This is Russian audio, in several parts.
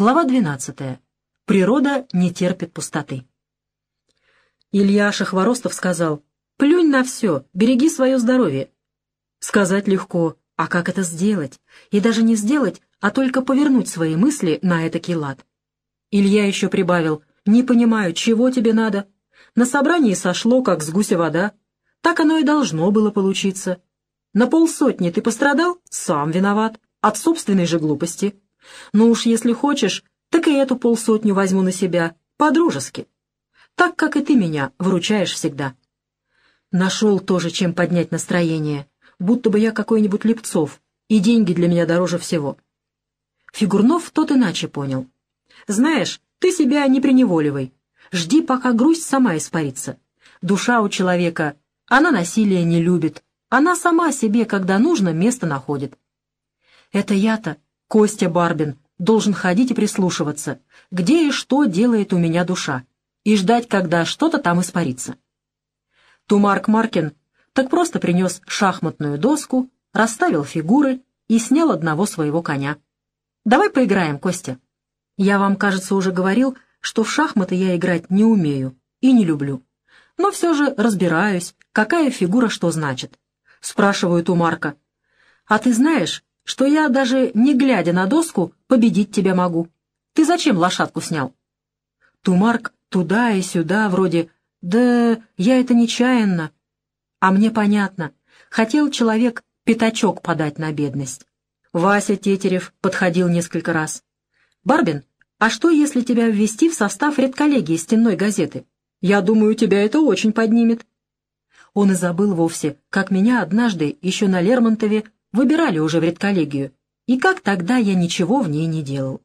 Глава 12. Природа не терпит пустоты. Илья Шахворостов сказал, «Плюнь на все, береги свое здоровье». Сказать легко, а как это сделать? И даже не сделать, а только повернуть свои мысли на этакий лад. Илья еще прибавил, «Не понимаю, чего тебе надо? На собрании сошло, как с гуся вода. Так оно и должно было получиться. На полсотни ты пострадал? Сам виноват. От собственной же глупости. Ну уж если хочешь, так и эту полсотню возьму на себя, по-дружески. Так, как и ты меня выручаешь всегда. Нашел тоже, чем поднять настроение, будто бы я какой-нибудь Лепцов, и деньги для меня дороже всего. Фигурнов тот иначе понял. Знаешь, ты себя не преневоливай. Жди, пока грусть сама испарится. Душа у человека, она насилие не любит. Она сама себе, когда нужно, место находит. Это я-то Костя Барбин должен ходить и прислушиваться, где и что делает у меня душа, и ждать, когда что-то там испарится. Тумарк Маркин так просто принес шахматную доску, расставил фигуры и снял одного своего коня. «Давай поиграем, Костя. Я вам, кажется, уже говорил, что в шахматы я играть не умею и не люблю. Но все же разбираюсь, какая фигура что значит. Спрашиваю у Марка. «А ты знаешь, что я, даже не глядя на доску, победить тебя могу. Ты зачем лошадку снял?» Тумарк туда и сюда, вроде «Да я это нечаянно». А мне понятно. Хотел человек пятачок подать на бедность. Вася Тетерев подходил несколько раз. «Барбин, а что, если тебя ввести в состав редколлегии стенной газеты? Я думаю, тебя это очень поднимет». Он и забыл вовсе, как меня однажды еще на Лермонтове Выбирали уже в редколлегию. И как тогда я ничего в ней не делал.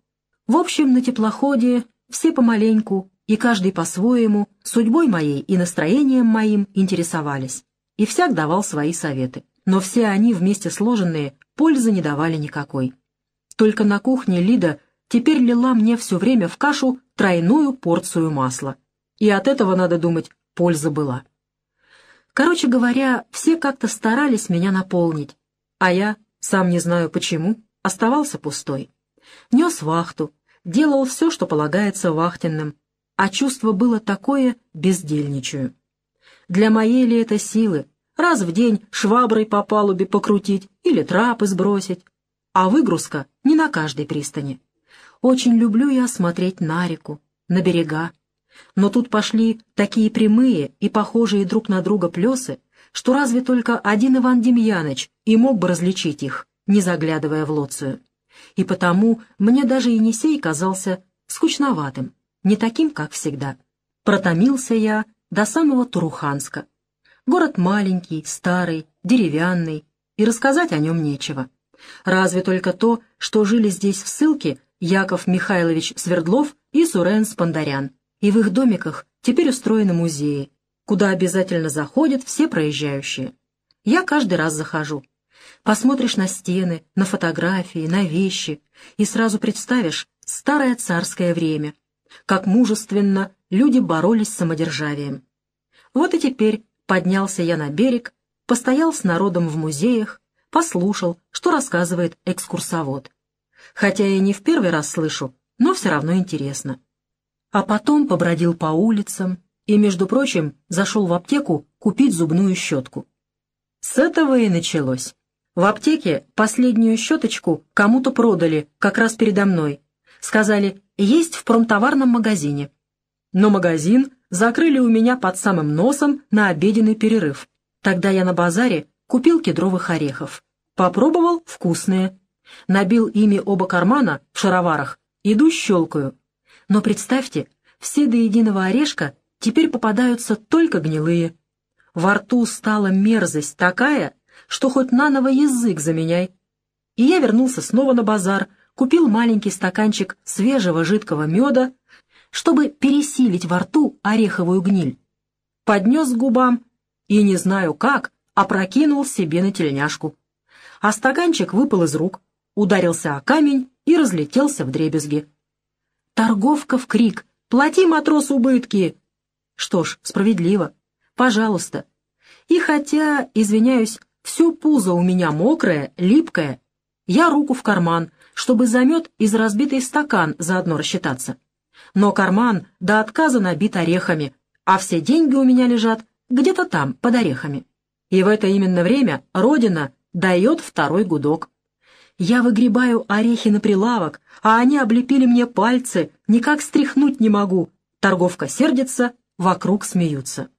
В общем, на теплоходе все помаленьку и каждый по-своему судьбой моей и настроением моим интересовались. И всяк давал свои советы. Но все они вместе сложенные пользы не давали никакой. Только на кухне Лида теперь лила мне все время в кашу тройную порцию масла. И от этого, надо думать, польза была. Короче говоря, все как-то старались меня наполнить, а я, сам не знаю почему, оставался пустой. Нес вахту, делал все, что полагается вахтенным, а чувство было такое бездельничаю. Для моей ли это силы раз в день шваброй по палубе покрутить или трапы сбросить, а выгрузка не на каждой пристани. Очень люблю я смотреть на реку, на берега, но тут пошли такие прямые и похожие друг на друга плесы, что разве только один Иван Демьяныч и мог бы различить их, не заглядывая в Лоцию. И потому мне даже Енисей казался скучноватым, не таким, как всегда. Протомился я до самого Туруханска. Город маленький, старый, деревянный, и рассказать о нем нечего. Разве только то, что жили здесь в ссылке Яков Михайлович Свердлов и Сурен Спандарян, и в их домиках теперь устроены музеи, куда обязательно заходят все проезжающие. Я каждый раз захожу. Посмотришь на стены, на фотографии, на вещи, и сразу представишь старое царское время, как мужественно люди боролись с самодержавием. Вот и теперь поднялся я на берег, постоял с народом в музеях, послушал, что рассказывает экскурсовод. Хотя я не в первый раз слышу, но все равно интересно. А потом побродил по улицам, и, между прочим, зашел в аптеку купить зубную щетку. С этого и началось. В аптеке последнюю щеточку кому-то продали, как раз передо мной. Сказали, есть в промтоварном магазине. Но магазин закрыли у меня под самым носом на обеденный перерыв. Тогда я на базаре купил кедровых орехов. Попробовал вкусные. Набил ими оба кармана в шароварах, иду щелкаю. Но представьте, все до единого орешка теперь попадаются только гнилые. Во рту стала мерзость такая, что хоть наново язык заменяй. И я вернулся снова на базар, купил маленький стаканчик свежего жидкого меда, чтобы пересилить во рту ореховую гниль. Поднес к губам и, не знаю как, опрокинул себе на тельняшку. А стаканчик выпал из рук, ударился о камень и разлетелся в дребезги. Торговка в крик «Плати, матрос, убытки!» Что ж, справедливо. Пожалуйста. И хотя, извиняюсь, все пузо у меня мокрое, липкое, я руку в карман, чтобы за мед из разбитый стакан заодно рассчитаться. Но карман до отказа набит орехами, а все деньги у меня лежат где-то там, под орехами. И в это именно время Родина дает второй гудок. Я выгребаю орехи на прилавок, а они облепили мне пальцы, никак стряхнуть не могу. Торговка сердится, вокруг смеются.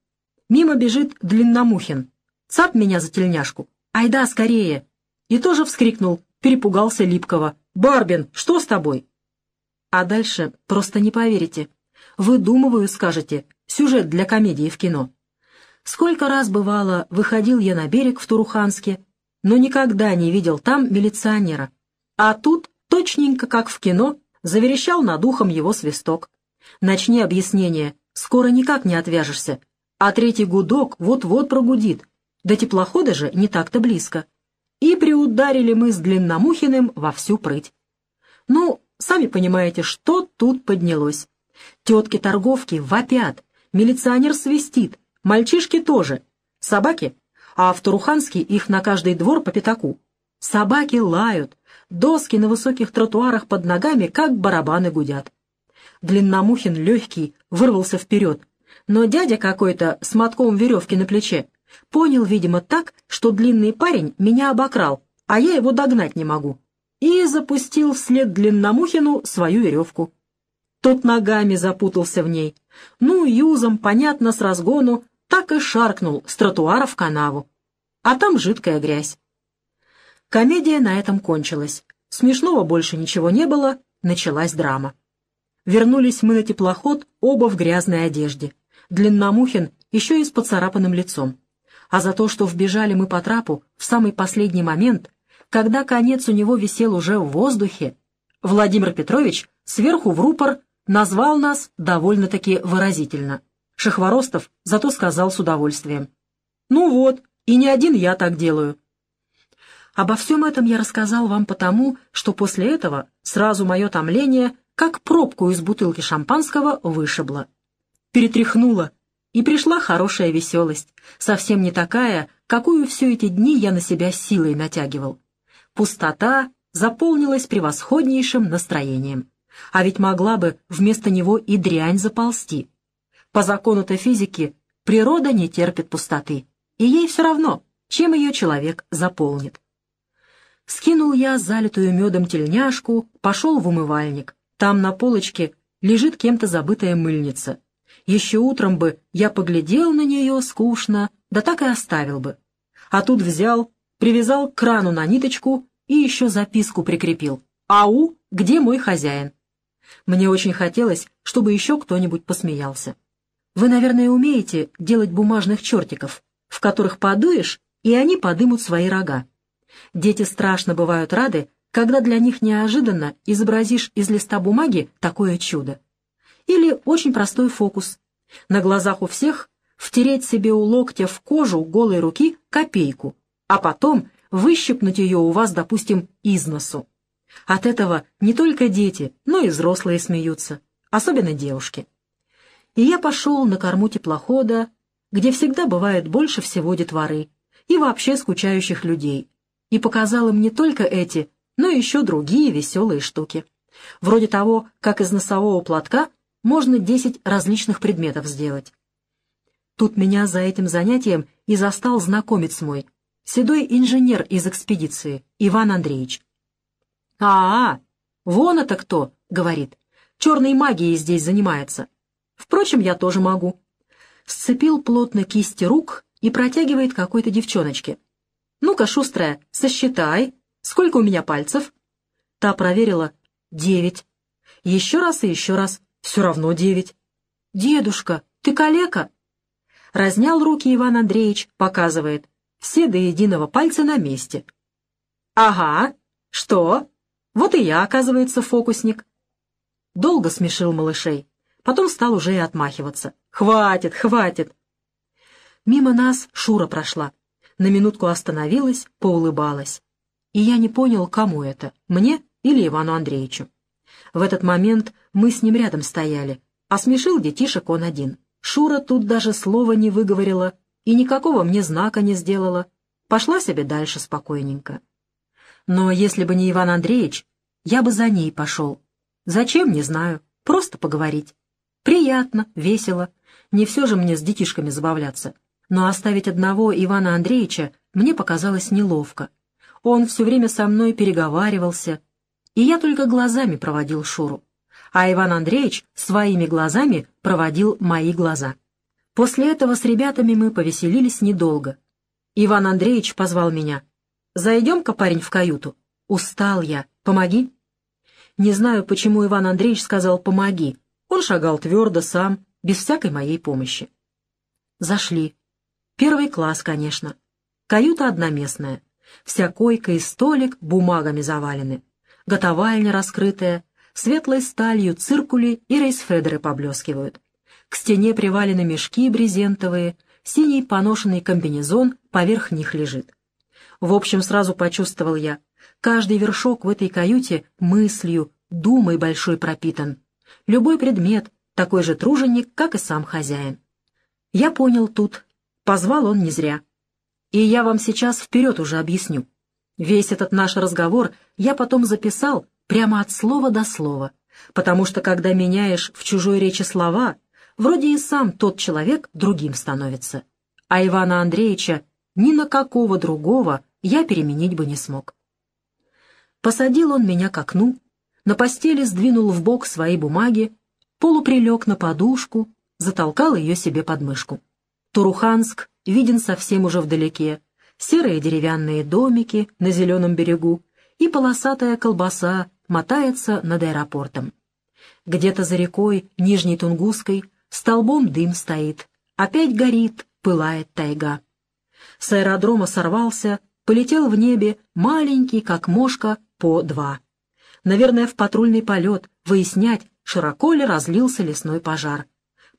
Мимо бежит Длинномухин. Цап меня за тельняшку. Айда, скорее! И тоже вскрикнул, перепугался Липкого. «Барбин, что с тобой?» А дальше просто не поверите. Выдумываю, скажете, сюжет для комедии в кино. Сколько раз бывало, выходил я на берег в Туруханске, но никогда не видел там милиционера. А тут, точненько как в кино, заверещал над ухом его свисток. Начни объяснение, скоро никак не отвяжешься, а третий гудок вот-вот прогудит, до теплохода же не так-то близко. И приударили мы с Длинномухиным во всю прыть. Ну, сами понимаете, что тут поднялось. Тетки-торговки вопят, милиционер свистит, мальчишки тоже, собаки, а в Туруханске их на каждый двор по пятаку. Собаки лают, доски на высоких тротуарах под ногами, как барабаны гудят. Длинномухин легкий вырвался вперед, но дядя какой-то с мотком веревки на плече понял, видимо, так, что длинный парень меня обокрал, а я его догнать не могу, и запустил вслед Длинномухину свою веревку. Тот ногами запутался в ней. Ну, юзом, понятно, с разгону, так и шаркнул с тротуара в канаву. А там жидкая грязь. Комедия на этом кончилась. Смешного больше ничего не было, началась драма. Вернулись мы на теплоход, оба в грязной одежде. Длинномухин еще и с поцарапанным лицом. А за то, что вбежали мы по трапу в самый последний момент, когда конец у него висел уже в воздухе, Владимир Петрович сверху в рупор назвал нас довольно-таки выразительно. Шахворостов зато сказал с удовольствием. «Ну вот, и не один я так делаю». Обо всем этом я рассказал вам потому, что после этого сразу мое томление как пробку из бутылки шампанского вышибло. Перетряхнуло, и пришла хорошая веселость, совсем не такая, какую все эти дни я на себя силой натягивал. Пустота заполнилась превосходнейшим настроением. А ведь могла бы вместо него и дрянь заползти. По закону-то физики природа не терпит пустоты, и ей все равно, чем ее человек заполнит. Скинул я залитую медом тельняшку, пошел в умывальник. Там на полочке лежит кем-то забытая мыльница. Еще утром бы я поглядел на нее скучно, да так и оставил бы. А тут взял, привязал к крану на ниточку и еще записку прикрепил. «Ау, где мой хозяин?» Мне очень хотелось, чтобы еще кто-нибудь посмеялся. Вы, наверное, умеете делать бумажных чертиков, в которых подуешь, и они подымут свои рога. Дети страшно бывают рады, когда для них неожиданно изобразишь из листа бумаги такое чудо. Или очень простой фокус. На глазах у всех втереть себе у локтя в кожу голой руки копейку, а потом выщипнуть ее у вас, допустим, из носу. От этого не только дети, но и взрослые смеются, особенно девушки. И я пошел на корму теплохода, где всегда бывает больше всего детворы и вообще скучающих людей, и показал им не только эти, но еще другие веселые штуки. Вроде того, как из носового платка можно десять различных предметов сделать. Тут меня за этим занятием и застал знакомец мой, седой инженер из экспедиции, Иван Андреевич. «А, -а вон это кто!» — говорит. «Черной магией здесь занимается. Впрочем, я тоже могу». Сцепил плотно кисти рук и протягивает какой-то девчоночке. «Ну-ка, шустрая, сосчитай, Сколько у меня пальцев?» Та проверила. «Девять». Еще раз и еще раз. Все равно девять. «Дедушка, ты калека?» Разнял руки Иван Андреевич, показывает. Все до единого пальца на месте. «Ага, что? Вот и я, оказывается, фокусник». Долго смешил малышей. Потом стал уже и отмахиваться. «Хватит, хватит!» Мимо нас Шура прошла. На минутку остановилась, поулыбалась и я не понял, кому это, мне или Ивану Андреевичу. В этот момент мы с ним рядом стояли, а смешил детишек он один. Шура тут даже слова не выговорила и никакого мне знака не сделала. Пошла себе дальше спокойненько. Но если бы не Иван Андреевич, я бы за ней пошел. Зачем, не знаю, просто поговорить. Приятно, весело. Не все же мне с детишками забавляться. Но оставить одного Ивана Андреевича мне показалось неловко. Он все время со мной переговаривался, и я только глазами проводил Шуру. А Иван Андреевич своими глазами проводил мои глаза. После этого с ребятами мы повеселились недолго. Иван Андреевич позвал меня. «Зайдем-ка, парень, в каюту». «Устал я. Помоги». Не знаю, почему Иван Андреевич сказал «помоги». Он шагал твердо сам, без всякой моей помощи. Зашли. Первый класс, конечно. Каюта одноместная. Вся койка и столик бумагами завалены. Готовальня раскрытая, светлой сталью циркули и рейсфедеры поблескивают. К стене привалены мешки брезентовые, синий поношенный комбинезон поверх них лежит. В общем, сразу почувствовал я, каждый вершок в этой каюте мыслью, думой большой пропитан. Любой предмет — такой же труженик, как и сам хозяин. Я понял тут, позвал он не зря. И я вам сейчас вперед уже объясню. Весь этот наш разговор я потом записал прямо от слова до слова, потому что когда меняешь в чужой речи слова, вроде и сам тот человек другим становится. А Ивана Андреевича ни на какого другого я переменить бы не смог. Посадил он меня к окну, на постели сдвинул в бок свои бумаги, полуприлег на подушку, затолкал ее себе под мышку. Туруханск виден совсем уже вдалеке, серые деревянные домики на зеленом берегу и полосатая колбаса мотается над аэропортом. Где-то за рекой Нижней Тунгусской столбом дым стоит, опять горит, пылает тайга. С аэродрома сорвался, полетел в небе маленький, как мошка, по два. Наверное, в патрульный полет, выяснять, широко ли разлился лесной пожар.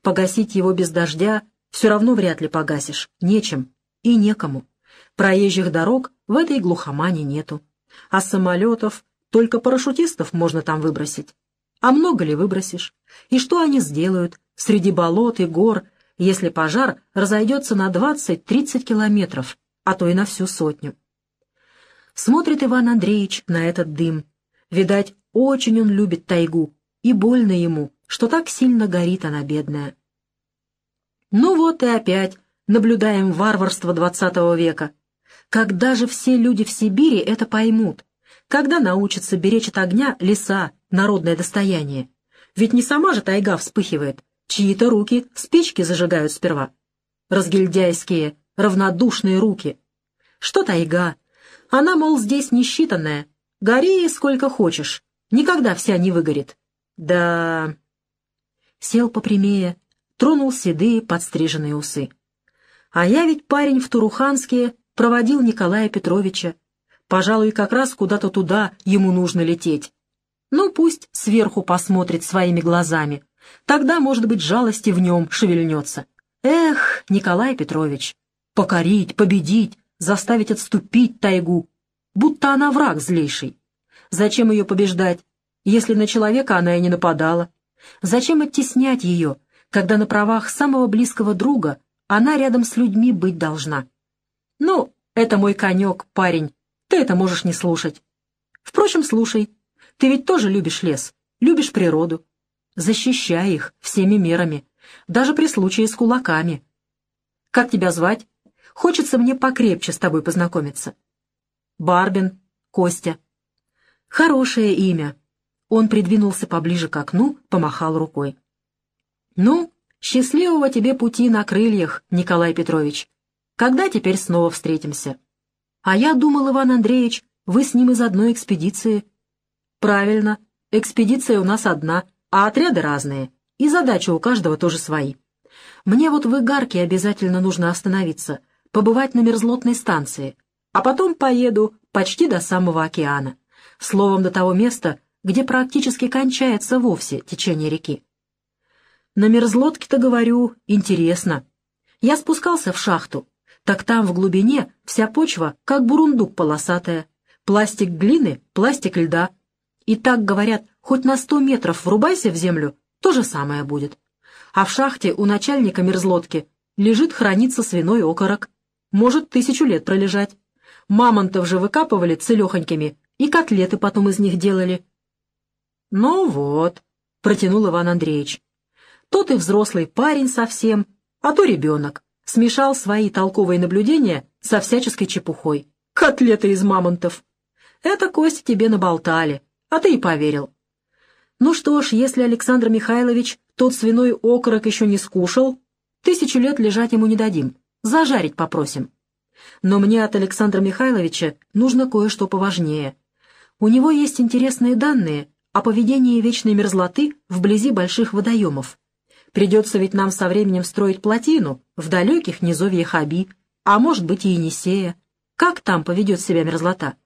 Погасить его без дождя все равно вряд ли погасишь, нечем и некому. Проезжих дорог в этой глухомане нету. А самолетов, только парашютистов можно там выбросить. А много ли выбросишь? И что они сделают среди болот и гор, если пожар разойдется на 20-30 километров, а то и на всю сотню? Смотрит Иван Андреевич на этот дым. Видать, очень он любит тайгу, и больно ему, что так сильно горит она, бедная. Ну вот и опять наблюдаем варварство двадцатого века. Когда же все люди в Сибири это поймут? Когда научатся беречь от огня леса, народное достояние? Ведь не сама же тайга вспыхивает, чьи-то руки спички зажигают сперва. Разгильдяйские, равнодушные руки. Что тайга? Она, мол, здесь несчитанная. Гори сколько хочешь, никогда вся не выгорит. Да... Сел попрямее, тронул седые подстриженные усы. А я ведь парень в Туруханске проводил Николая Петровича. Пожалуй, как раз куда-то туда ему нужно лететь. Ну, пусть сверху посмотрит своими глазами. Тогда, может быть, жалости в нем шевельнется. Эх, Николай Петрович, покорить, победить, заставить отступить тайгу, будто она враг злейший. Зачем ее побеждать, если на человека она и не нападала? Зачем оттеснять ее, когда на правах самого близкого друга она рядом с людьми быть должна? «Ну, это мой конек, парень. Ты это можешь не слушать. Впрочем, слушай. Ты ведь тоже любишь лес, любишь природу. Защищай их всеми мерами, даже при случае с кулаками. Как тебя звать? Хочется мне покрепче с тобой познакомиться. Барбин, Костя. Хорошее имя. Он придвинулся поближе к окну, помахал рукой. Ну, счастливого тебе пути на крыльях, Николай Петрович. Когда теперь снова встретимся? А я думал, Иван Андреевич, вы с ним из одной экспедиции. Правильно, экспедиция у нас одна, а отряды разные, и задачи у каждого тоже свои. Мне вот в Игарке обязательно нужно остановиться, побывать на мерзлотной станции, а потом поеду почти до самого океана, словом, до того места, где практически кончается вовсе течение реки. На мерзлотке-то, говорю, интересно. Я спускался в шахту, так там в глубине вся почва, как бурундук полосатая. Пластик глины, пластик льда. И так говорят, хоть на сто метров врубайся в землю, то же самое будет. А в шахте у начальника мерзлотки лежит храниться свиной окорок. Может тысячу лет пролежать. Мамонтов же выкапывали целехонькими, и котлеты потом из них делали. «Ну вот», — протянул Иван Андреевич. «То ты взрослый парень совсем, а то ребенок. Смешал свои толковые наблюдения со всяческой чепухой. Котлеты из мамонтов. Это Костя тебе наболтали, а ты и поверил. Ну что ж, если Александр Михайлович тот свиной окорок еще не скушал, тысячу лет лежать ему не дадим, зажарить попросим. Но мне от Александра Михайловича нужно кое-что поважнее. У него есть интересные данные о поведении вечной мерзлоты вблизи больших водоемов. Придется ведь нам со временем строить плотину в далеких низовьях Аби, а может быть и Енисея. Как там поведет себя мерзлота?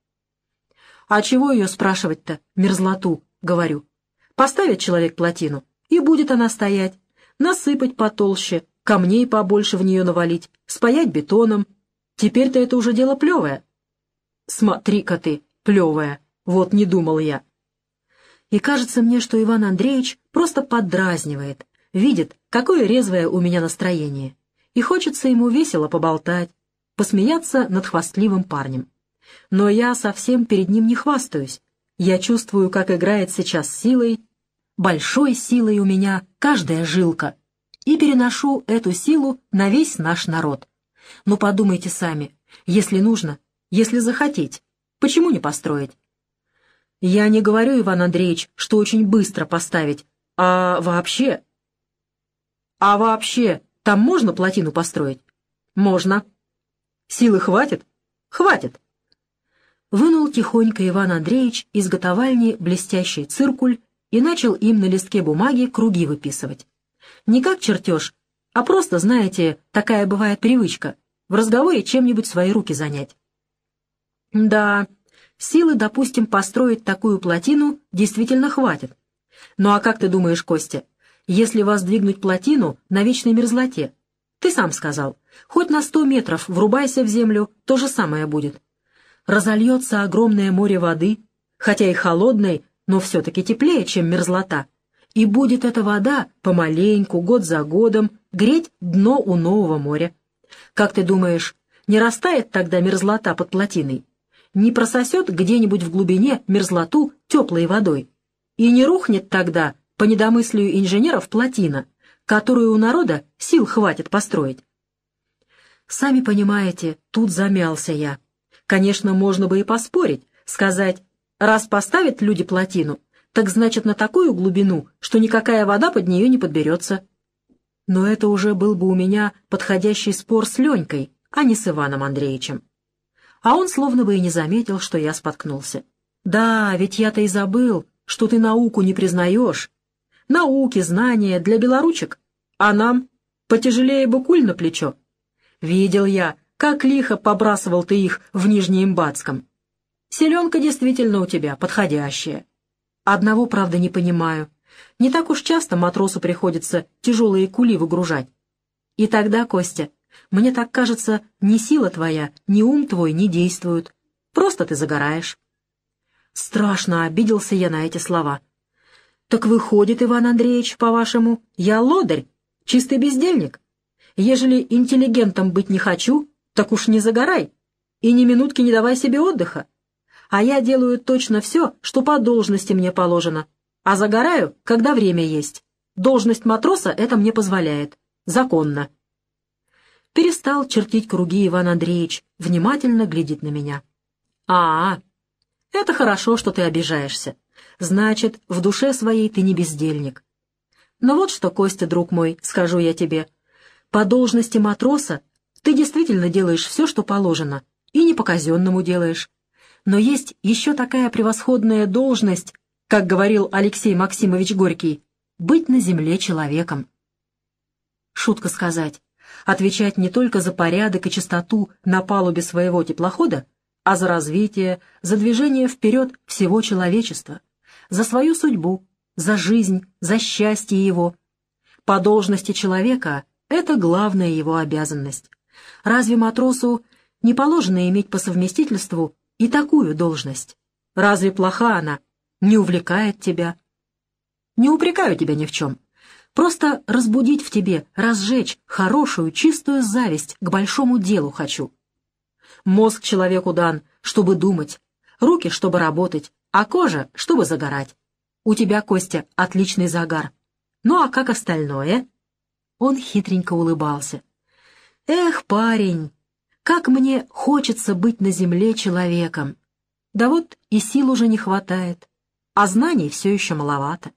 А чего ее спрашивать-то, мерзлоту, говорю. Поставит человек плотину, и будет она стоять. Насыпать потолще, камней побольше в нее навалить, спаять бетоном. Теперь-то это уже дело плевое. Смотри-ка ты, плевое, вот не думал я. И кажется мне, что Иван Андреевич просто поддразнивает, видит, какое резвое у меня настроение, и хочется ему весело поболтать, посмеяться над хвастливым парнем. Но я совсем перед ним не хвастаюсь. Я чувствую, как играет сейчас силой, большой силой у меня каждая жилка, и переношу эту силу на весь наш народ. Но подумайте сами, если нужно, если захотеть, почему не построить? Я не говорю, Иван Андреевич, что очень быстро поставить, а вообще... А вообще, там можно плотину построить? Можно. Силы хватит? Хватит. Вынул тихонько Иван Андреевич из готовальни блестящий циркуль и начал им на листке бумаги круги выписывать. Не как чертеж, а просто, знаете, такая бывает привычка, в разговоре чем-нибудь свои руки занять. Да, силы, допустим, построить такую плотину действительно хватит. Ну а как ты думаешь, Костя, если воздвигнуть плотину на вечной мерзлоте? Ты сам сказал, хоть на сто метров врубайся в землю, то же самое будет разольется огромное море воды, хотя и холодной, но все-таки теплее, чем мерзлота, и будет эта вода помаленьку, год за годом, греть дно у нового моря. Как ты думаешь, не растает тогда мерзлота под плотиной? Не прососет где-нибудь в глубине мерзлоту теплой водой? И не рухнет тогда, по недомыслию инженеров, плотина, которую у народа сил хватит построить? Сами понимаете, тут замялся я. Конечно, можно бы и поспорить, сказать, раз поставят люди плотину, так значит на такую глубину, что никакая вода под нее не подберется. Но это уже был бы у меня подходящий спор с Ленькой, а не с Иваном Андреевичем. А он словно бы и не заметил, что я споткнулся. «Да, ведь я-то и забыл, что ты науку не признаешь. Науки, знания для белоручек, а нам потяжелее бы куль на плечо. Видел я, как лихо побрасывал ты их в Нижнеимбатском. Селенка действительно у тебя подходящая. Одного, правда, не понимаю. Не так уж часто матросу приходится тяжелые кули выгружать. И тогда, Костя, мне так кажется, ни сила твоя, ни ум твой не действуют. Просто ты загораешь. Страшно обиделся я на эти слова. Так выходит, Иван Андреевич, по-вашему, я лодырь, чистый бездельник? Ежели интеллигентом быть не хочу, так уж не загорай и ни минутки не давай себе отдыха. А я делаю точно все, что по должности мне положено, а загораю, когда время есть. Должность матроса это мне позволяет. Законно. Перестал чертить круги Иван Андреевич, внимательно глядит на меня. а, -а это хорошо, что ты обижаешься. Значит, в душе своей ты не бездельник. Но вот что, Костя, друг мой, скажу я тебе. По должности матроса ты действительно делаешь все, что положено, и не по-казенному делаешь. Но есть еще такая превосходная должность, как говорил Алексей Максимович Горький, быть на земле человеком. Шутка сказать, отвечать не только за порядок и чистоту на палубе своего теплохода, а за развитие, за движение вперед всего человечества, за свою судьбу, за жизнь, за счастье его. По должности человека это главная его обязанность. Разве матросу не положено иметь по совместительству и такую должность? Разве плоха она? Не увлекает тебя? Не упрекаю тебя ни в чем. Просто разбудить в тебе, разжечь хорошую, чистую зависть к большому делу хочу. Мозг человеку дан, чтобы думать, руки, чтобы работать, а кожа, чтобы загорать. У тебя, Костя, отличный загар. Ну а как остальное?» Он хитренько улыбался. «Эх, парень, как мне хочется быть на земле человеком! Да вот и сил уже не хватает, а знаний все еще маловато.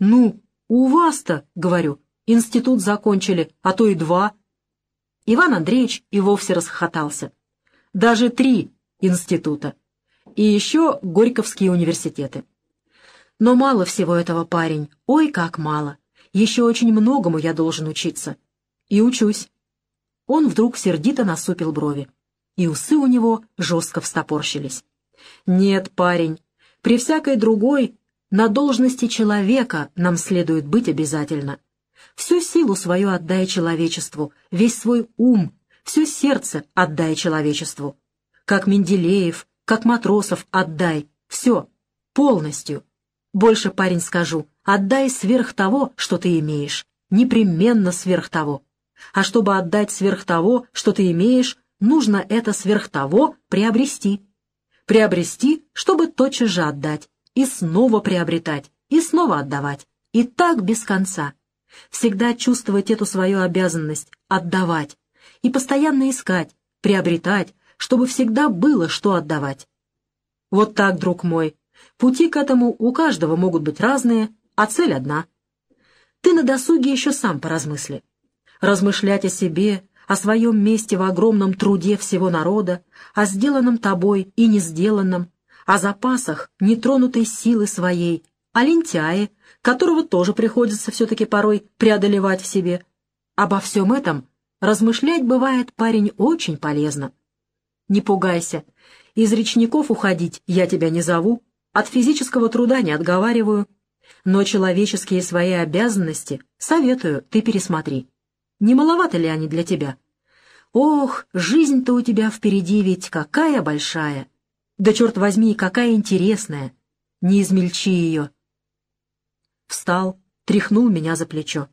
Ну, у вас-то, говорю, институт закончили, а то и два. Иван Андреевич и вовсе расхохотался. Даже три института. И еще Горьковские университеты. Но мало всего этого, парень, ой, как мало. Еще очень многому я должен учиться. И учусь. Он вдруг сердито насупил брови, и усы у него жестко встопорщились. «Нет, парень, при всякой другой на должности человека нам следует быть обязательно. Всю силу свою отдай человечеству, весь свой ум, все сердце отдай человечеству. Как Менделеев, как Матросов отдай, все, полностью. Больше, парень, скажу, отдай сверх того, что ты имеешь, непременно сверх того. А чтобы отдать сверх того, что ты имеешь, нужно это сверх того приобрести. Приобрести, чтобы тотчас же отдать, и снова приобретать, и снова отдавать. И так без конца. Всегда чувствовать эту свою обязанность, отдавать, и постоянно искать, приобретать, чтобы всегда было что отдавать. Вот так, друг мой, пути к этому у каждого могут быть разные, а цель одна. Ты на досуге еще сам поразмысли размышлять о себе, о своем месте в огромном труде всего народа, о сделанном тобой и не сделанном, о запасах нетронутой силы своей, о лентяе, которого тоже приходится все-таки порой преодолевать в себе. Обо всем этом размышлять бывает, парень, очень полезно. Не пугайся, из речников уходить я тебя не зову, от физического труда не отговариваю, но человеческие свои обязанности советую, ты пересмотри. Не маловато ли они для тебя? Ох, жизнь-то у тебя впереди ведь какая большая! Да, черт возьми, какая интересная! Не измельчи ее!» Встал, тряхнул меня за плечо.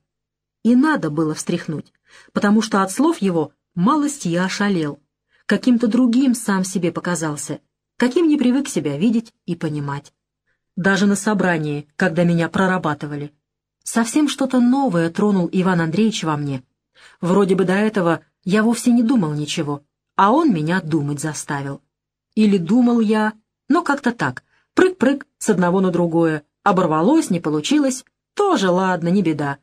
И надо было встряхнуть, потому что от слов его малость я ошалел. Каким-то другим сам себе показался, каким не привык себя видеть и понимать. Даже на собрании, когда меня прорабатывали. Совсем что-то новое тронул Иван Андреевич во мне — Вроде бы до этого я вовсе не думал ничего, а он меня думать заставил. Или думал я, но как-то так, прыг-прыг с одного на другое, оборвалось, не получилось, тоже ладно, не беда.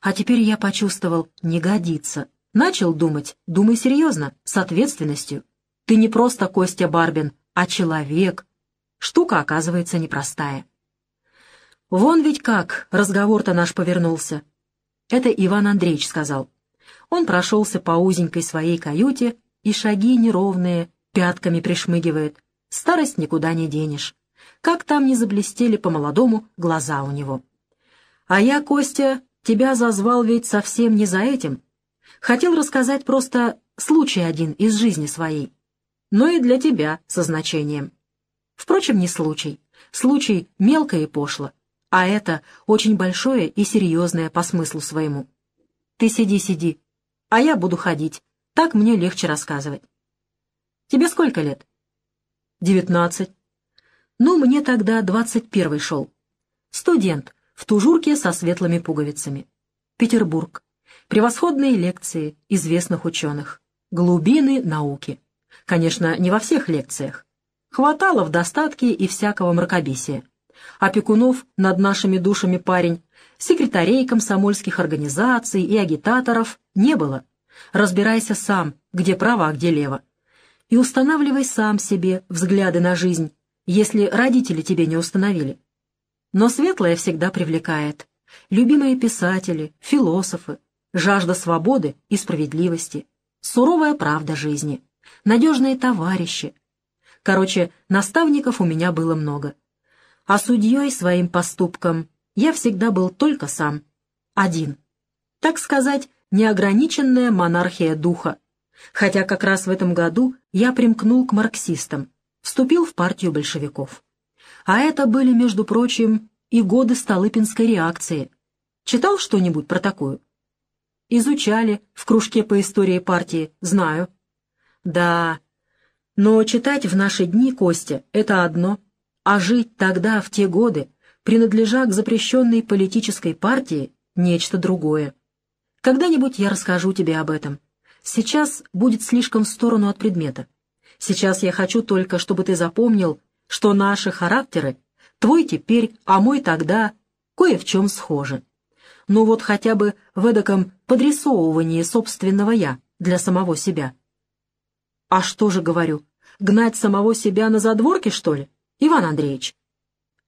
А теперь я почувствовал, не годится. Начал думать, думай серьезно, с ответственностью. Ты не просто Костя Барбин, а человек. Штука, оказывается, непростая. Вон ведь как разговор-то наш повернулся. Это Иван Андреевич сказал. Он прошелся по узенькой своей каюте, и шаги неровные, пятками пришмыгивает. Старость никуда не денешь. Как там не заблестели по-молодому глаза у него. А я, Костя, тебя зазвал ведь совсем не за этим. Хотел рассказать просто случай один из жизни своей. Но и для тебя со значением. Впрочем, не случай. Случай мелко и пошло. А это очень большое и серьезное по смыслу своему. Ты сиди, сиди, а я буду ходить. Так мне легче рассказывать. Тебе сколько лет? Девятнадцать. Ну, мне тогда двадцать первый шел. Студент, в тужурке со светлыми пуговицами. Петербург. Превосходные лекции известных ученых. Глубины науки. Конечно, не во всех лекциях. Хватало в достатке и всякого мракобесия. Опекунов над нашими душами парень, секретарей комсомольских организаций и агитаторов не было. Разбирайся сам, где право, а где лево. И устанавливай сам себе взгляды на жизнь, если родители тебе не установили. Но светлое всегда привлекает. Любимые писатели, философы, жажда свободы и справедливости, суровая правда жизни, надежные товарищи. Короче, наставников у меня было много. А судьей своим поступкам я всегда был только сам, один. Так сказать, неограниченная монархия духа. Хотя как раз в этом году я примкнул к марксистам, вступил в партию большевиков. А это были, между прочим, и годы Столыпинской реакции. Читал что-нибудь про такую? Изучали в кружке по истории партии, знаю. Да, но читать в наши дни, Костя, это одно, а жить тогда, в те годы, принадлежа к запрещенной политической партии, нечто другое. Когда-нибудь я расскажу тебе об этом. Сейчас будет слишком в сторону от предмета. Сейчас я хочу только, чтобы ты запомнил, что наши характеры, твой теперь, а мой тогда, кое в чем схожи. Ну вот хотя бы в эдаком подрисовывании собственного «я» для самого себя. А что же, говорю, гнать самого себя на задворке, что ли, Иван Андреевич?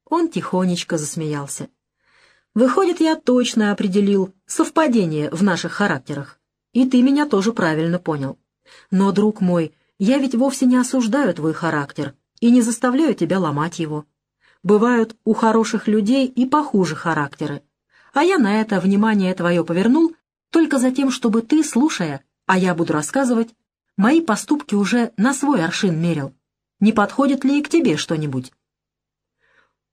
Он тихонечко засмеялся. Выходит, я точно определил совпадение в наших характерах. И ты меня тоже правильно понял. Но, друг мой, я ведь вовсе не осуждаю твой характер и не заставляю тебя ломать его. Бывают у хороших людей и похуже характеры. А я на это внимание твое повернул только за тем, чтобы ты, слушая, а я буду рассказывать, мои поступки уже на свой аршин мерил. Не подходит ли и к тебе что-нибудь?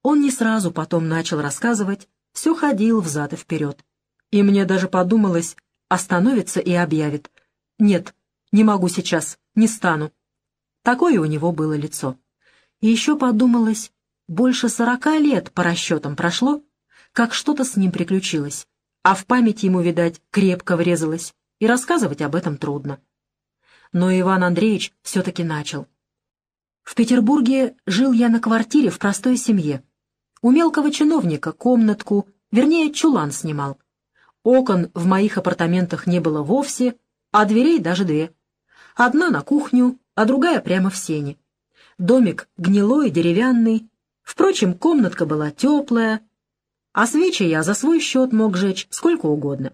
Он не сразу потом начал рассказывать, все ходил взад и вперед. И мне даже подумалось, остановится и объявит. Нет, не могу сейчас, не стану. Такое у него было лицо. И еще подумалось, больше сорока лет по расчетам прошло, как что-то с ним приключилось, а в память ему, видать, крепко врезалось, и рассказывать об этом трудно. Но Иван Андреевич все-таки начал. В Петербурге жил я на квартире в простой семье. У мелкого чиновника комнатку, вернее, чулан снимал. Окон в моих апартаментах не было вовсе, а дверей даже две. Одна на кухню, а другая прямо в сене. Домик гнилой, деревянный. Впрочем, комнатка была теплая, а свечи я за свой счет мог жечь сколько угодно.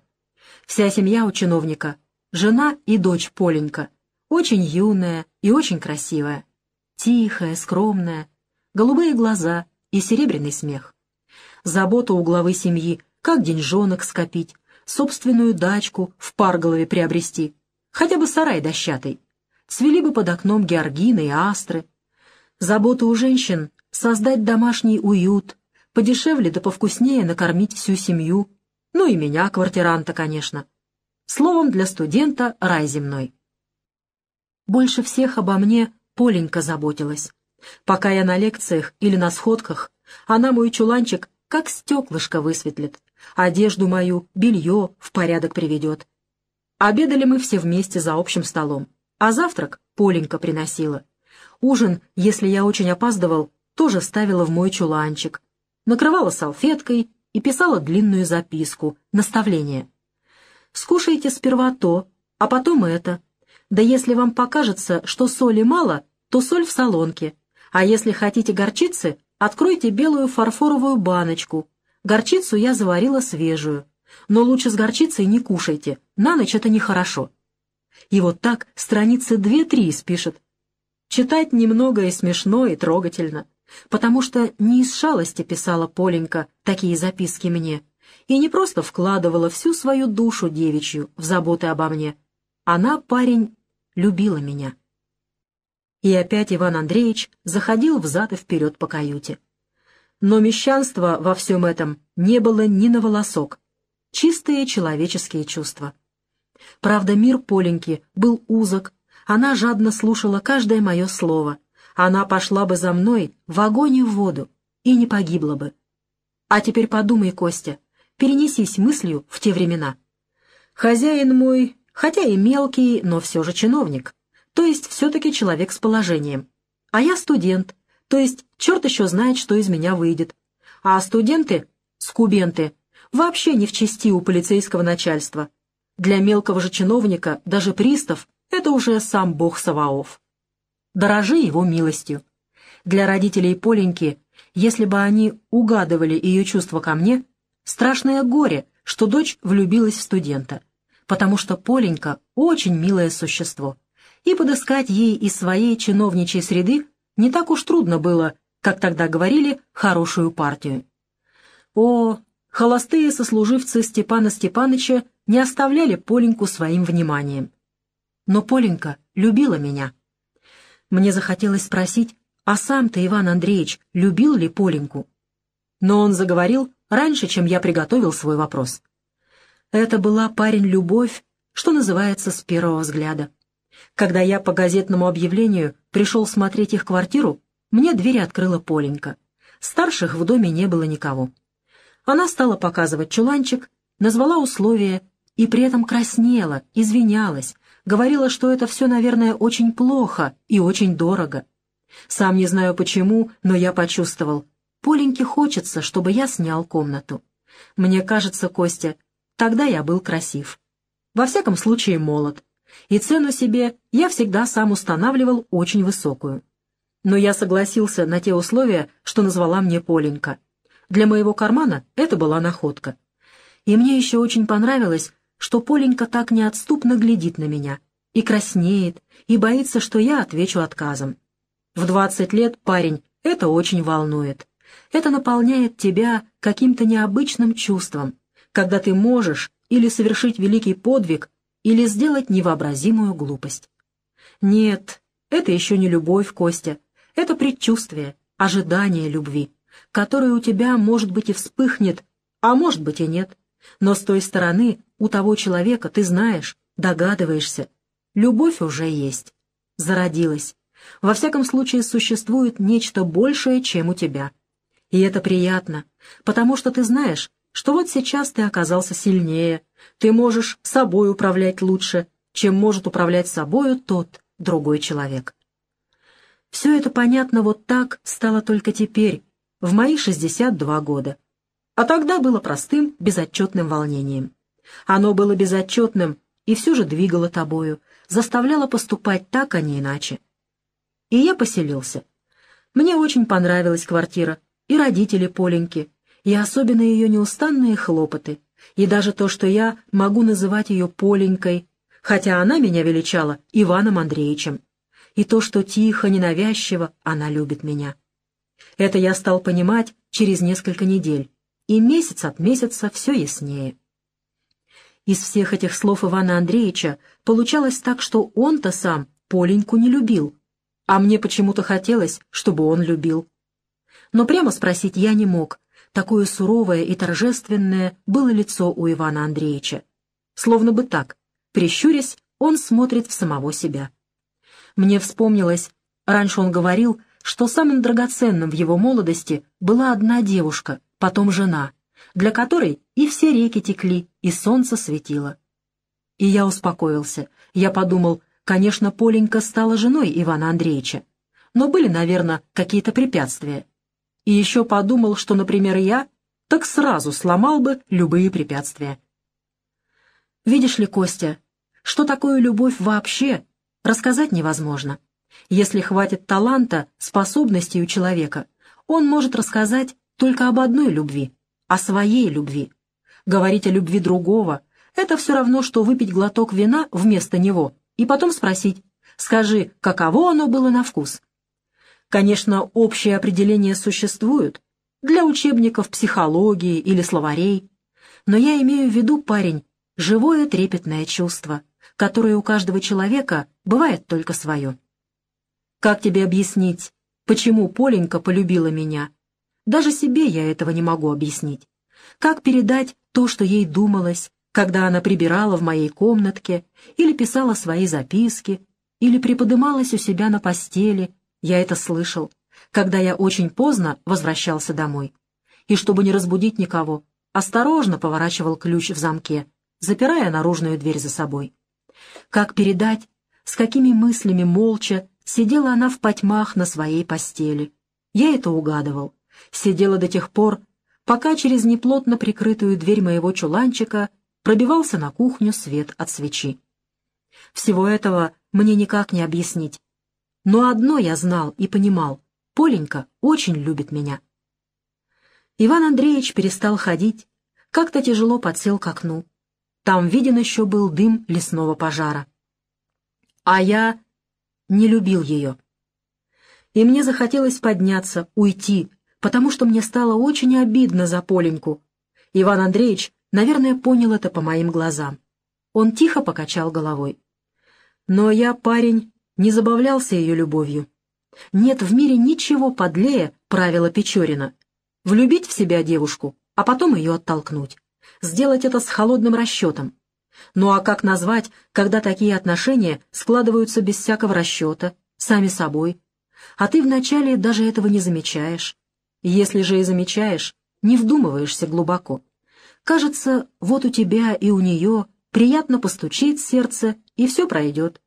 Вся семья у чиновника, жена и дочь Поленька, очень юная и очень красивая, тихая, скромная, голубые глаза и серебряный смех. Забота у главы семьи, как деньжонок скопить, собственную дачку в Парголове приобрести, хотя бы сарай дощатый. Цвели бы под окном георгины и астры. Забота у женщин — создать домашний уют, подешевле да повкуснее накормить всю семью, ну и меня, квартиранта, конечно. Словом, для студента рай земной. Больше всех обо мне Поленька заботилась. Пока я на лекциях или на сходках, она мой чуланчик как стеклышко высветлит, одежду мою, белье в порядок приведет. Обедали мы все вместе за общим столом, а завтрак Поленька приносила. Ужин, если я очень опаздывал, тоже ставила в мой чуланчик, накрывала салфеткой и писала длинную записку, наставление. «Скушайте сперва то, а потом это. Да если вам покажется, что соли мало, то соль в солонке, а если хотите горчицы, откройте белую фарфоровую баночку. Горчицу я заварила свежую. Но лучше с горчицей не кушайте, на ночь это нехорошо». И вот так страницы две-три спишет. Читать немного и смешно, и трогательно потому что не из шалости писала Поленька такие записки мне и не просто вкладывала всю свою душу девичью в заботы обо мне. Она, парень, любила меня. И опять Иван Андреевич заходил взад и вперед по каюте. Но мещанства во всем этом не было ни на волосок. Чистые человеческие чувства. Правда, мир Поленьки был узок, она жадно слушала каждое мое слово — она пошла бы за мной в огонь и в воду и не погибла бы. А теперь подумай, Костя, перенесись мыслью в те времена. Хозяин мой, хотя и мелкий, но все же чиновник, то есть все-таки человек с положением. А я студент, то есть черт еще знает, что из меня выйдет. А студенты, скубенты, вообще не в чести у полицейского начальства. Для мелкого же чиновника, даже пристав, это уже сам бог Саваоф дорожи его милостью. Для родителей Поленьки, если бы они угадывали ее чувства ко мне, страшное горе, что дочь влюбилась в студента, потому что Поленька очень милое существо, и подыскать ей из своей чиновничьей среды не так уж трудно было, как тогда говорили, хорошую партию. О, холостые сослуживцы Степана Степаныча не оставляли Поленьку своим вниманием. Но Поленька любила меня. Мне захотелось спросить, а сам-то Иван Андреевич любил ли Поленьку? Но он заговорил раньше, чем я приготовил свой вопрос. Это была парень-любовь, что называется, с первого взгляда. Когда я по газетному объявлению пришел смотреть их квартиру, мне дверь открыла Поленька. Старших в доме не было никого. Она стала показывать чуланчик, назвала условия и при этом краснела, извинялась, говорила, что это все, наверное, очень плохо и очень дорого. Сам не знаю почему, но я почувствовал. Поленьке хочется, чтобы я снял комнату. Мне кажется, Костя, тогда я был красив. Во всяком случае, молод. И цену себе я всегда сам устанавливал очень высокую. Но я согласился на те условия, что назвала мне Поленька. Для моего кармана это была находка. И мне еще очень понравилось, что Поленька так неотступно глядит на меня, и краснеет, и боится, что я отвечу отказом. В двадцать лет, парень, это очень волнует. Это наполняет тебя каким-то необычным чувством, когда ты можешь или совершить великий подвиг, или сделать невообразимую глупость. Нет, это еще не любовь, Костя, это предчувствие, ожидание любви, которое у тебя, может быть, и вспыхнет, а может быть и нет. Но с той стороны у того человека ты знаешь, догадываешься. Любовь уже есть, зародилась. Во всяком случае, существует нечто большее, чем у тебя. И это приятно, потому что ты знаешь, что вот сейчас ты оказался сильнее, ты можешь собой управлять лучше, чем может управлять собою тот другой человек. Все это понятно вот так стало только теперь, в мои 62 года. А тогда было простым, безотчетным волнением. Оно было безотчетным и все же двигало тобою, заставляло поступать так, а не иначе. И я поселился. Мне очень понравилась квартира, и родители Поленьки, и особенно ее неустанные хлопоты, и даже то, что я могу называть ее Поленькой, хотя она меня величала Иваном Андреевичем и то, что тихо, ненавязчиво она любит меня. Это я стал понимать через несколько недель, и месяц от месяца все яснее. Из всех этих слов Ивана Андреевича получалось так, что он-то сам Поленьку не любил, а мне почему-то хотелось, чтобы он любил. Но прямо спросить я не мог, такое суровое и торжественное было лицо у Ивана Андреевича. Словно бы так, прищурясь, он смотрит в самого себя. Мне вспомнилось, раньше он говорил, что самым драгоценным в его молодости была одна девушка, потом жена, для которой и все реки текли, и солнце светило. И я успокоился. Я подумал, конечно, Поленька стала женой Ивана Андреевича, но были, наверное, какие-то препятствия. И еще подумал, что, например, я так сразу сломал бы любые препятствия. Видишь ли, Костя, что такое любовь вообще, рассказать невозможно. Если хватит таланта, способностей у человека, он может рассказать только об одной любви, о своей любви. Говорить о любви другого — это все равно, что выпить глоток вина вместо него и потом спросить «Скажи, каково оно было на вкус?» Конечно, общие определения существуют для учебников психологии или словарей, но я имею в виду, парень, живое трепетное чувство, которое у каждого человека бывает только свое. Как тебе объяснить, почему Поленька полюбила меня? Даже себе я этого не могу объяснить. Как передать то, что ей думалось, когда она прибирала в моей комнатке, или писала свои записки, или приподымалась у себя на постели, я это слышал, когда я очень поздно возвращался домой. И чтобы не разбудить никого, осторожно поворачивал ключ в замке, запирая наружную дверь за собой. Как передать, с какими мыслями молча сидела она в потьмах на своей постели. Я это угадывал. Сидела до тех пор, пока через неплотно прикрытую дверь моего чуланчика пробивался на кухню свет от свечи. Всего этого мне никак не объяснить. Но одно я знал и понимал — Поленька очень любит меня. Иван Андреевич перестал ходить, как-то тяжело подсел к окну. Там виден еще был дым лесного пожара. А я не любил ее. И мне захотелось подняться, уйти, потому что мне стало очень обидно за Поленьку. Иван Андреевич, наверное, понял это по моим глазам. Он тихо покачал головой. Но я, парень, не забавлялся ее любовью. Нет в мире ничего подлее правила Печорина. Влюбить в себя девушку, а потом ее оттолкнуть сделать это с холодным расчетом. Ну а как назвать, когда такие отношения складываются без всякого расчета, сами собой? А ты вначале даже этого не замечаешь. Если же и замечаешь, не вдумываешься глубоко. Кажется, вот у тебя и у нее приятно постучит сердце, и все пройдет.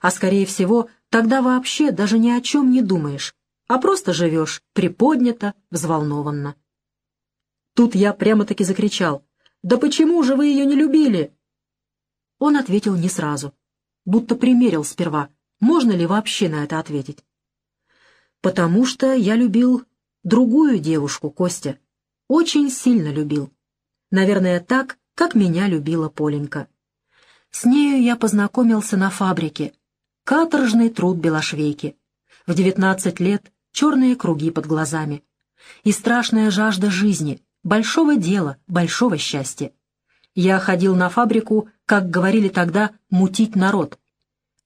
А скорее всего, тогда вообще даже ни о чем не думаешь, а просто живешь приподнято, взволнованно. Тут я прямо-таки закричал. «Да почему же вы ее не любили?» Он ответил не сразу, будто примерил сперва, можно ли вообще на это ответить. «Потому что я любил другую девушку, Костя. Очень сильно любил. Наверное, так, как меня любила Поленька. С нею я познакомился на фабрике. Каторжный труд белошвейки. В девятнадцать лет черные круги под глазами. И страшная жажда жизни, большого дела, большого счастья. Я ходил на фабрику, как говорили тогда, мутить народ.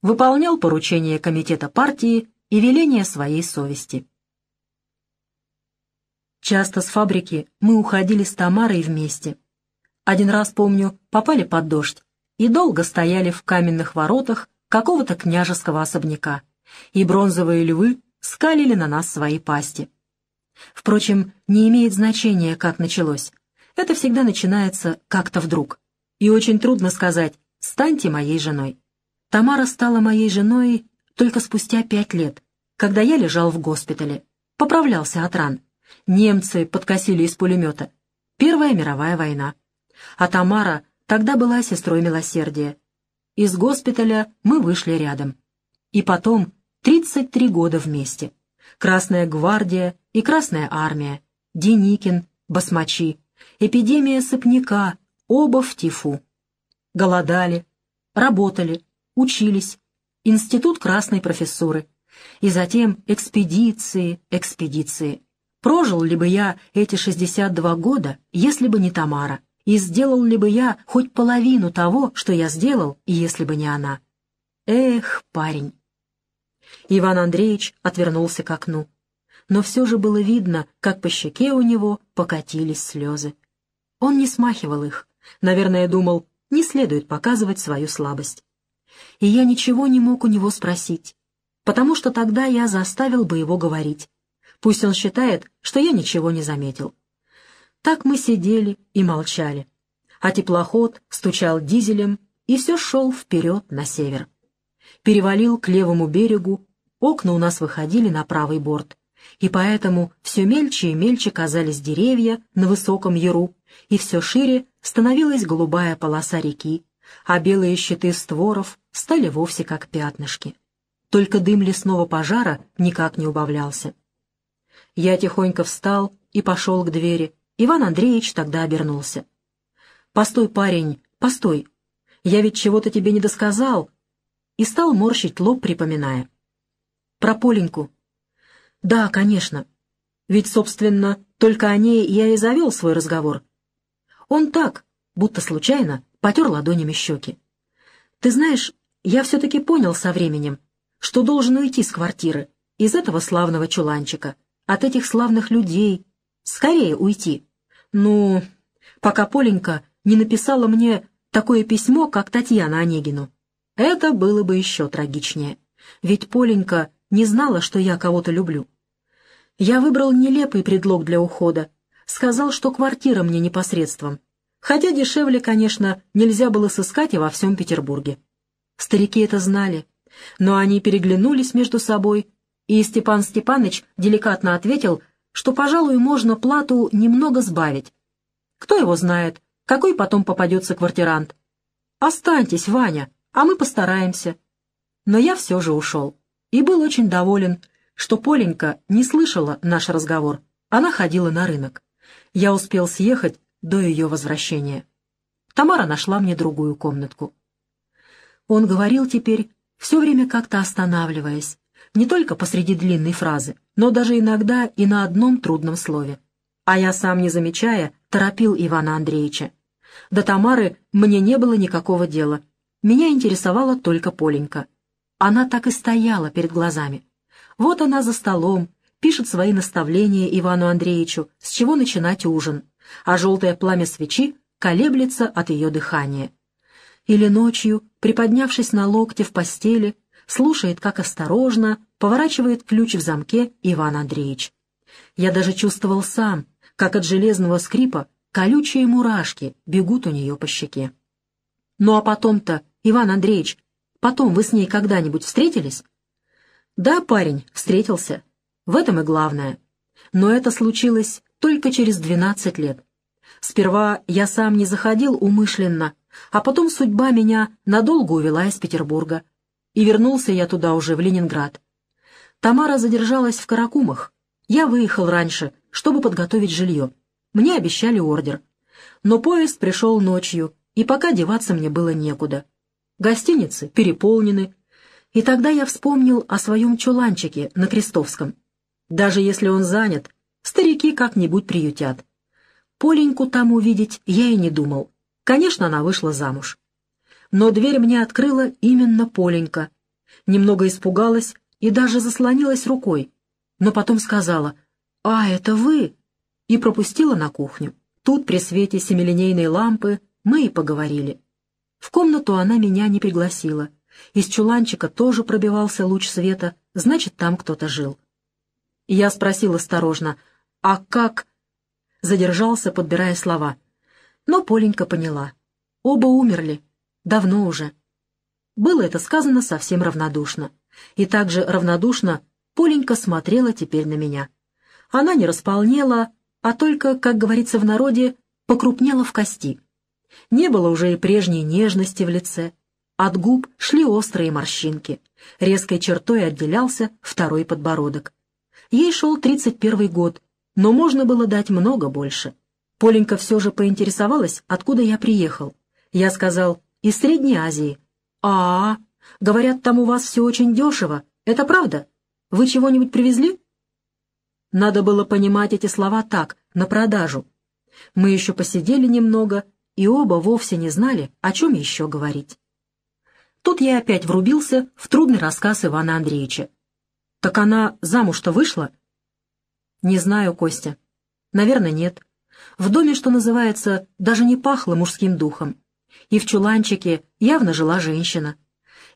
Выполнял поручения комитета партии и веления своей совести. Часто с фабрики мы уходили с Тамарой вместе. Один раз, помню, попали под дождь и долго стояли в каменных воротах какого-то княжеского особняка, и бронзовые львы скалили на нас свои пасти. Впрочем, не имеет значения, как началось. Это всегда начинается как-то вдруг. И очень трудно сказать «станьте моей женой». Тамара стала моей женой только спустя пять лет, когда я лежал в госпитале, поправлялся от ран. Немцы подкосили из пулемета. Первая мировая война. А Тамара тогда была сестрой милосердия. Из госпиталя мы вышли рядом. И потом 33 года вместе. Красная гвардия и Красная армия, Деникин, басмачи, эпидемия сыпняка, оба в тифу. Голодали, работали, учились, институт красной профессуры. И затем экспедиции, экспедиции. Прожил ли бы я эти 62 года, если бы не Тамара? И сделал ли бы я хоть половину того, что я сделал, если бы не она? Эх, парень! Иван Андреевич отвернулся к окну. Но все же было видно, как по щеке у него покатились слезы. Он не смахивал их. Наверное, думал, не следует показывать свою слабость. И я ничего не мог у него спросить, потому что тогда я заставил бы его говорить. Пусть он считает, что я ничего не заметил. Так мы сидели и молчали. А теплоход стучал дизелем и все шел вперед на север. Перевалил к левому берегу, окна у нас выходили на правый борт, и поэтому все мельче и мельче казались деревья на высоком яру, и все шире становилась голубая полоса реки, а белые щиты створов стали вовсе как пятнышки. Только дым лесного пожара никак не убавлялся. Я тихонько встал и пошел к двери. Иван Андреевич тогда обернулся. «Постой, парень, постой. Я ведь чего-то тебе не досказал». И стал морщить лоб, припоминая. «Про Поленьку». «Да, конечно. Ведь, собственно, только о ней я и завел свой разговор. Он так, будто случайно, потер ладонями щеки. Ты знаешь, я все-таки понял со временем, что должен уйти с квартиры, из этого славного чуланчика» от этих славных людей. Скорее уйти. Ну, пока Поленька не написала мне такое письмо, как Татьяна Онегину. Это было бы еще трагичнее. Ведь Поленька не знала, что я кого-то люблю. Я выбрал нелепый предлог для ухода. Сказал, что квартира мне непосредством. Хотя дешевле, конечно, нельзя было сыскать и во всем Петербурге. Старики это знали, но они переглянулись между собой и Степан Степаныч деликатно ответил, что, пожалуй, можно плату немного сбавить. Кто его знает, какой потом попадется квартирант. «Останьтесь, Ваня, а мы постараемся». Но я все же ушел и был очень доволен, что Поленька не слышала наш разговор. Она ходила на рынок. Я успел съехать до ее возвращения. Тамара нашла мне другую комнатку. Он говорил теперь, все время как-то останавливаясь, не только посреди длинной фразы, но даже иногда и на одном трудном слове. А я сам, не замечая, торопил Ивана Андреевича. До Тамары мне не было никакого дела. Меня интересовала только Поленька. Она так и стояла перед глазами. Вот она за столом, пишет свои наставления Ивану Андреевичу, с чего начинать ужин, а желтое пламя свечи колеблется от ее дыхания. Или ночью, приподнявшись на локте в постели, слушает, как осторожно поворачивает ключ в замке Иван Андреевич. Я даже чувствовал сам, как от железного скрипа колючие мурашки бегут у нее по щеке. Ну а потом-то, Иван Андреевич, потом вы с ней когда-нибудь встретились? Да, парень, встретился. В этом и главное. Но это случилось только через двенадцать лет. Сперва я сам не заходил умышленно, а потом судьба меня надолго увела из Петербурга. И вернулся я туда уже, в Ленинград. Тамара задержалась в Каракумах. Я выехал раньше, чтобы подготовить жилье. Мне обещали ордер. Но поезд пришел ночью, и пока деваться мне было некуда. Гостиницы переполнены. И тогда я вспомнил о своем чуланчике на Крестовском. Даже если он занят, старики как-нибудь приютят. Поленьку там увидеть я и не думал. Конечно, она вышла замуж. Но дверь мне открыла именно Поленька. Немного испугалась и даже заслонилась рукой, но потом сказала «А, это вы?» и пропустила на кухню. Тут при свете семилинейной лампы мы и поговорили. В комнату она меня не пригласила. Из чуланчика тоже пробивался луч света, значит, там кто-то жил. Я спросил осторожно, «А как?» Задержался, подбирая слова. Но Поленька поняла. Оба умерли. Давно уже. Было это сказано совсем равнодушно. И также равнодушно Поленька смотрела теперь на меня. Она не располнела, а только, как говорится в народе, покрупнела в кости. Не было уже и прежней нежности в лице. От губ шли острые морщинки. Резкой чертой отделялся второй подбородок. Ей шел тридцать первый год, но можно было дать много больше. Поленька все же поинтересовалась, откуда я приехал. Я сказал, из Средней Азии. а, -а, -а говорят, там у вас все очень дешево. Это правда? Вы чего-нибудь привезли? Надо было понимать эти слова так, на продажу. Мы еще посидели немного, и оба вовсе не знали, о чем еще говорить. Тут я опять врубился в трудный рассказ Ивана Андреевича. «Так она замуж-то вышла?» «Не знаю, Костя. Наверное, нет. В доме, что называется, даже не пахло мужским духом. И в чуланчике явно жила женщина.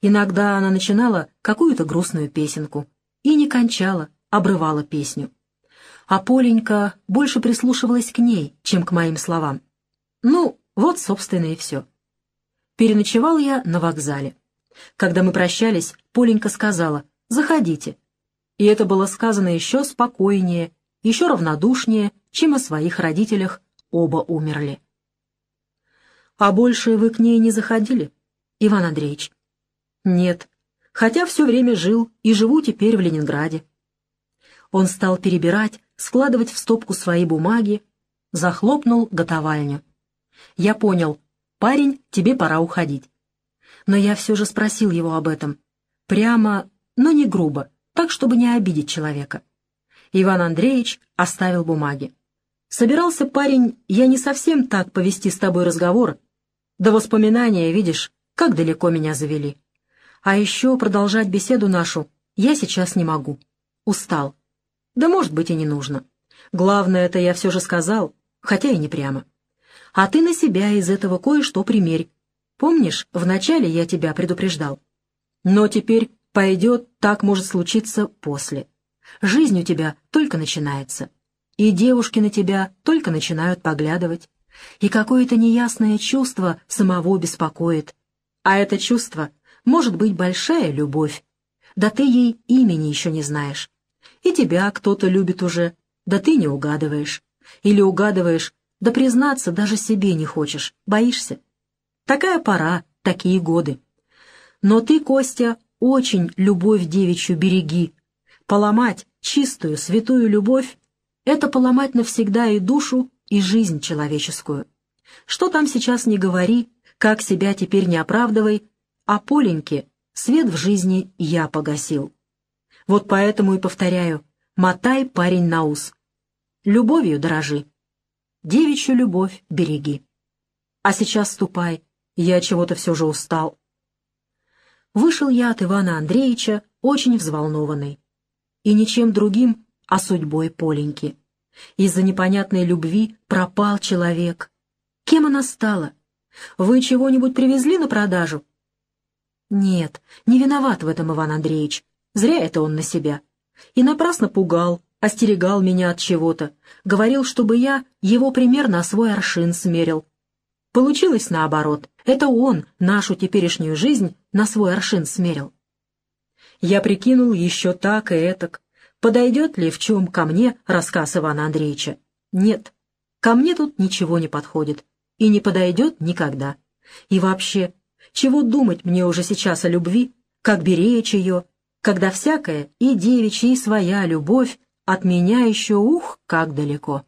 Иногда она начинала какую-то грустную песенку и не кончала, обрывала песню а Поленька больше прислушивалась к ней, чем к моим словам. Ну, вот, собственно, и все. Переночевал я на вокзале. Когда мы прощались, Поленька сказала «Заходите». И это было сказано еще спокойнее, еще равнодушнее, чем о своих родителях оба умерли. «А больше вы к ней не заходили, Иван Андреевич?» «Нет, хотя все время жил и живу теперь в Ленинграде». Он стал перебирать складывать в стопку свои бумаги, захлопнул готовальню. Я понял, парень, тебе пора уходить. Но я все же спросил его об этом. Прямо, но не грубо, так, чтобы не обидеть человека. Иван Андреевич оставил бумаги. Собирался парень, я не совсем так повести с тобой разговор. Да воспоминания, видишь, как далеко меня завели. А еще продолжать беседу нашу я сейчас не могу. Устал. Да, может быть, и не нужно. Главное, это я все же сказал, хотя и не прямо. А ты на себя из этого кое-что примерь. Помнишь, вначале я тебя предупреждал? Но теперь пойдет, так может случиться после. Жизнь у тебя только начинается. И девушки на тебя только начинают поглядывать. И какое-то неясное чувство самого беспокоит. А это чувство может быть большая любовь. Да ты ей имени еще не знаешь и тебя кто-то любит уже, да ты не угадываешь. Или угадываешь, да признаться даже себе не хочешь, боишься. Такая пора, такие годы. Но ты, Костя, очень любовь девичью береги. Поломать чистую, святую любовь — это поломать навсегда и душу, и жизнь человеческую. Что там сейчас не говори, как себя теперь не оправдывай, а Поленьке свет в жизни я погасил. Вот поэтому и повторяю, мотай парень на ус. Любовью дорожи. Девичью любовь береги. А сейчас ступай, я чего-то все же устал. Вышел я от Ивана Андреевича очень взволнованный. И ничем другим, а судьбой Поленьки. Из-за непонятной любви пропал человек. Кем она стала? Вы чего-нибудь привезли на продажу? Нет, не виноват в этом Иван Андреевич. Зря это он на себя. И напрасно пугал. остерегал меня от чего-то, говорил, чтобы я его пример на свой аршин смерил. Получилось наоборот. Это он нашу теперешнюю жизнь на свой аршин смерил. Я прикинул еще так и этак. Подойдет ли в чем ко мне рассказ Ивана Андреевича? Нет, ко мне тут ничего не подходит и не подойдет никогда. И вообще, чего думать мне уже сейчас о любви, как беречь ее, когда всякая и девичья, и своя любовь от меня еще ух, как далеко.